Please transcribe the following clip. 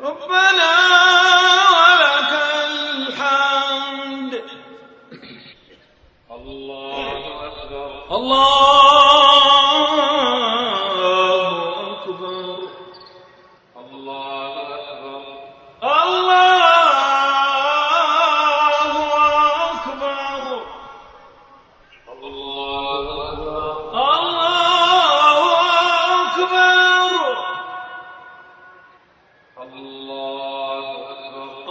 ربنا ولك الحمد. الله أكبر. الله